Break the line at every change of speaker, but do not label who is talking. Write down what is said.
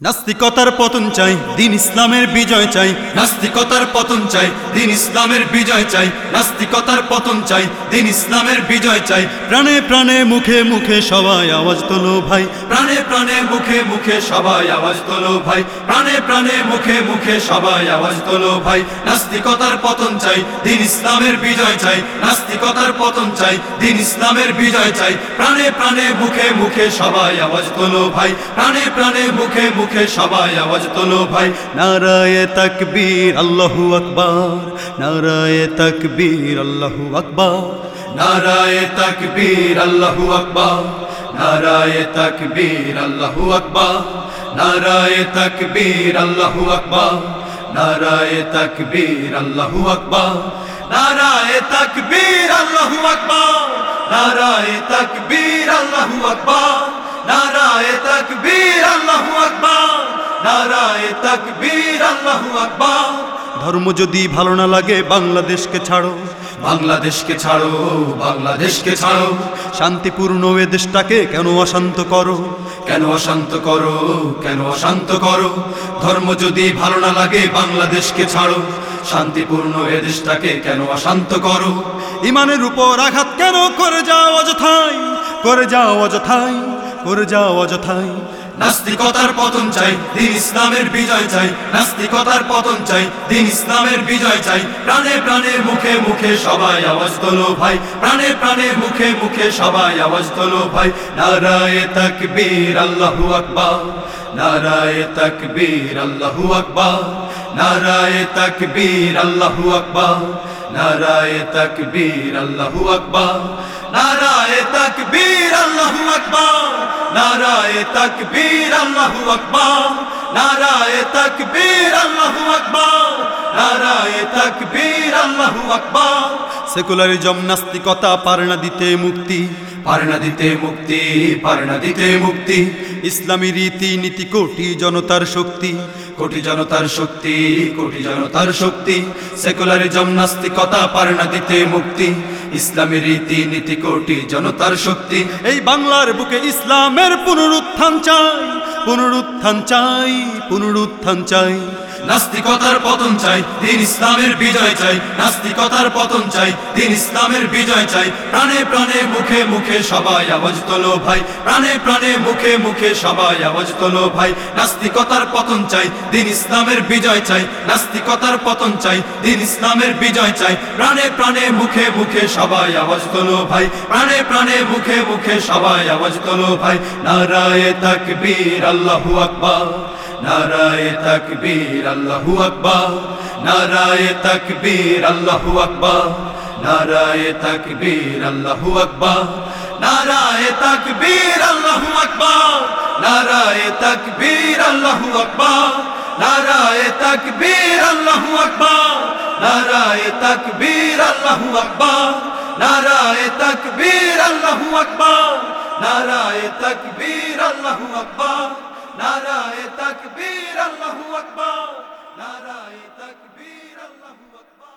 নাস্তিকতার পতন চাই দিন ইসলামের বিজয় চাই। নাস্তিকতার পতন চাই দিন ইসলামের বিজয় চাই। নাস্তিকতার পতন চাই দিন ইসলামের বিজয় চাই। প্রাণে প্রাণে মুখে মুখে সবাই আওয়াজ তোলো ভাই। প্রাণে প্রাণে মুখে মুখে সবাই আওয়াজ তোলো ভাই। প্রাণে প্রাণে মুখে মুখে সবাই আওয়াজ তোলো ভাই। নাস্তিকতার পতন চাই দিন ইসলামের বিজয় চাই। নাস্তিকতার পতন চাই দিন ইসলামের বিজয় চাই। প্রাণে প্রাণে মুখে মুখে সবাই আওয়াজ তোলো ভাই। প্রাণে প্রাণে মুখে মুখে সবাই আওয়াজ তোলো ভাই। নারায়ে তাকবীর, আল্লাহু আকবার। নারায়ে তাকবীর, আল্লাহু আকবার। নারায়ে তাকবীর, আল্লাহু আকবার। নারায়ে তাকবীর, আল্লাহু আকবার। নারায়ে তাকবীর, আল্লাহু আকবার। নারায়ে তাকবীর, আল্লাহু আকবার। নারায়ে তাকবীর, আল্লাহু আকবার। নারায়ে তাকবীর, আল্লাহু আকবার। নারায়ে তাকবীর ধর্ম যদি ভালো না লাগে, বাংলাদেশকে ছাড়ো। বাংলাদেশকে ছাড়ো বাংলাদেশকে ছাড়ো। শান্তিপূর্ণ এ দেশটাকে কেন অশান্ত করো? কেন অশান্ত করো? কেন অশান্ত করো? ধর্ম যদি ভালো না লাগে, বাংলাদেশকে ছাড়ো। শান্তিপূর্ণ এ দেশটাকে কেন অশান্ত করো? ইমানের উপর আঘাত কেন করে যাও অযথাই? করে যাও অযথাই? করে যাও অযথাই? নাস্তিকতার পতন চাই, দিন ইসলামের বিজয় চাই। নাস্তিকতার পতন চাই, দিন ইসলামের বিজয় চাই। প্রাণে প্রাণে, মুখে মুখে সবাই আওয়াজ তোলো ভাই। প্রাণে প্রাণে, মুখে মুখে সবাই আওয়াজ তোলো ভাই। নারায়ে তাকবীর, আল্লাহু আকবার। নারায়ে তাকবীর, আল্লাহু আকবার। নারায়ে তাকবীর, আল্লাহু আকবার। নারায়ে তাকবীর, আল্লাহু আকবার। নারায়ে তাকবীর, আল্লাহু আকবার। নারায়ে তাকবীর আল্লাহু আকবার, নারায়ে তাকবীর আল্লাহু আকবার, নারায়ে তাকবীর আল্লাহু আকবার। সেকুলারিজম নাস্তিকতা পারে না দিতে মুক্তি পারে না দিতে মুক্তি পারে না দিতে মুক্তি। ইসলামী রীতি, নীতি, কোটি জনতার শক্তি, কোটি জনতার শক্তি, কোটি জনতার শক্তি। সেকুলারিজম নাস্তিকতা পারে না দিতে মুক্তি ইসলামী রীতি নীতি কোটি জনতার শক্তি। এই বাংলার বুকে ইসলামের পুনরুত্থান চাই। পুনরুত্থান চাই পুনরুত্থান চাই। নাস্তিকতার পতন চাই, দিন ইসলামের বিজয় চাই। নাস্তিকতার পতন চাই, দিন ইসলামের বিজয় চাই। প্রাণে প্রাণে, মুখে মুখে সবাই আওয়াজ তোলো ভাই। প্রাণে প্রাণে, মুখে মুখে সবাই আওয়াজ তোলো ভাই। নাস্তিকতার পতন চাই, দিন ইসলামের বিজয় চাই। নাস্তিকতার পতন চাই, দিন ইসলামের বিজয় চাই। প্রাণে প্রাণে, মুখে মুখে সবাই আওয়াজ তোলো ভাই। প্রাণে প্রাণে, মুখে মুখে সবাই আওয়াজ তোলো ভাই। নারায়ে তাকবীর আল্লাহু আকবার, নারায়ে তাকবীর, আল্লাহু আকবার, নারায়ে তাকবীর, আল্লাহু আকবার, নারায়ে তাকবীর, আল্লাহু আকবার, নারায়ে তাকবীর, আল্লাহু আকবার, নারায়ে তাকবীর, আল্লাহু আকবার, নারায়ে তাকবীর, আল্লাহু আকবার, নারায়ে তাকবীর, আল্লাহু আকবার, নারায়ে তাকবীর, আল্লাহু আকবার। নারায় তকবীর আল্লাহু আকবার নারায় তকবীর আল্লাহু আকবার নারায় তকবীর আল্লাহু আকবার।